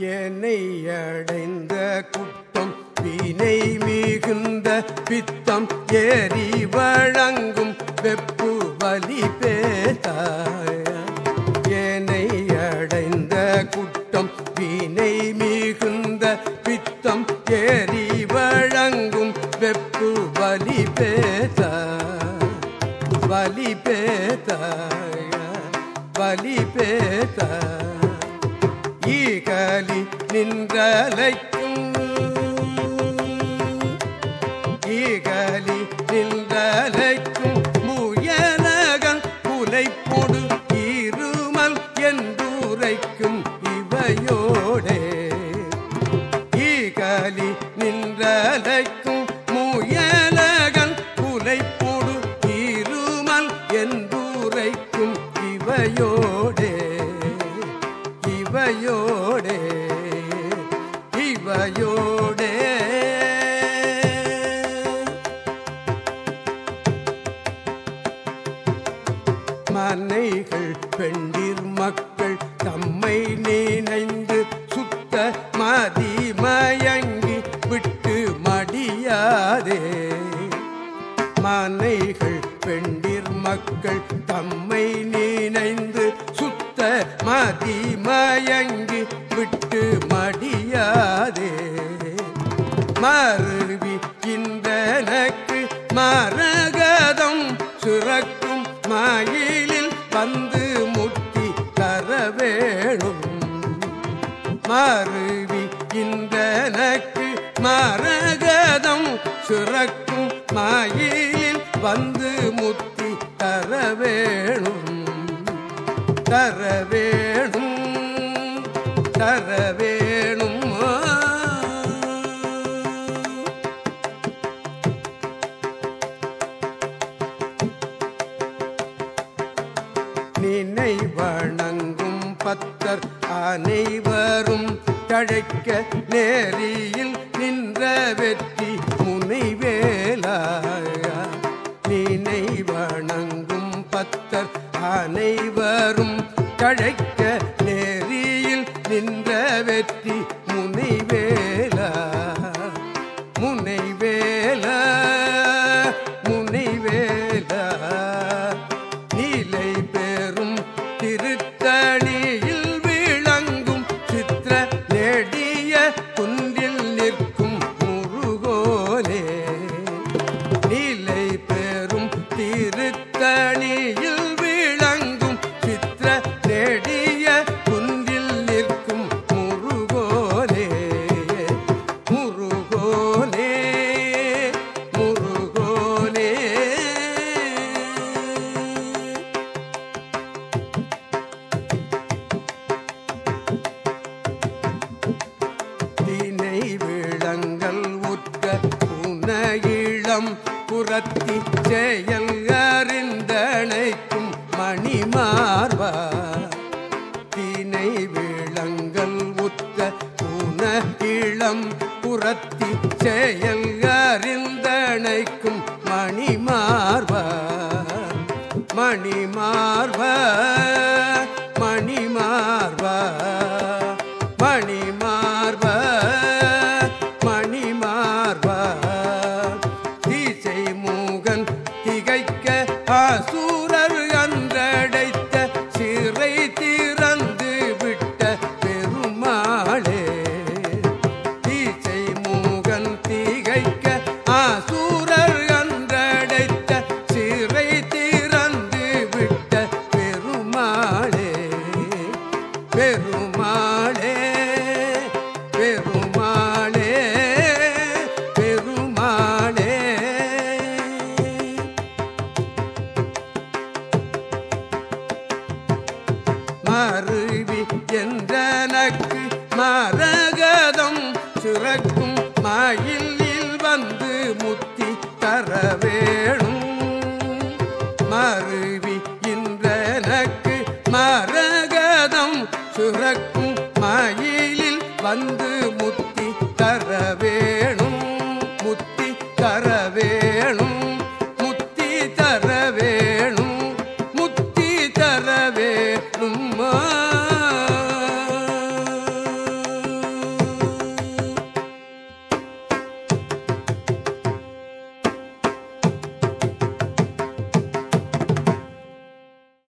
என்னை அடைந்த குற்றம் வினை மிகுந்த பித்தம் ஏறி வழங்கும் வெப்பு வலி பேதாய. ஏனை அடைந்த குற்றம் வினை மிகுந்த பித்தம் ஏறி வழங்கும் வெப்பு வலி பேதா. வலி பேதாய வலி பேத. ஈகலி நின்றலைக்கும். ஈகலி நின்றலைக்கும். முயலகன் புலைப்பொடு இருமல் என்றுரைக்கும் இவையோடே. ஈகலி நின்றலைக்கும். முயலகன் புலைப்பொடு இருமல் என்றுரைக்கும் இவையோடே. இவையோடே இவையோடே. மனைகள் பெண்டிர் மக்கள் தம்மை நினைந்து சுத்த மதி மயங்கி விட்டு மடியாதே. மனைகள் பெண்டிர் மக்கள் தம்மை நினைந்து மதி மயங்கி விட்டு மடியாதே. மருவி இந்தனக்கு மரகதம் சுரக்கும் மயிலில் வந்து முட்டி தர வேணும் மருவி இந்தனக்கு மரகதம் சுரக்கும் மயிலில் வந்து முத்தி தர வேணும் தர வேணும் தர வேணும். நினை வணங்கும் பத்தர் அனைவரும் தழைக்க நேரியில் நின்ற வெற்றி முனைவேலாய நினை வணங்கும் பத்தர் அனைவரும் கழைக்க நேரியில் நின்ற வெற்றி முனைவேலா. புறம் புறத்தி செயல் அறிந்தணைக்கும் மணிமார்வா தினை விளங்கள் உத்த புன இளம் புறத்தி செயல் அறிந்தணைக்கும் மணிமார்வா மணிமார்வா மணிமார்வா அசுரர் அன்றடைத்த சிறை திறந்து விட்ட பெருமாளே தீச்சை மூகன் தீகைக்க அசுரர் அன்றடைத்த சிறை திறந்து விட்ட பெருமாளே பெருமா மரகதம் சிறக்கும் மயிலில் வந்து முத்தி தர வேணும். மருவி இன்றனக்கு மரகதம் சுரக்கும் மயிலில் வந்து முத்தி தர வேணும்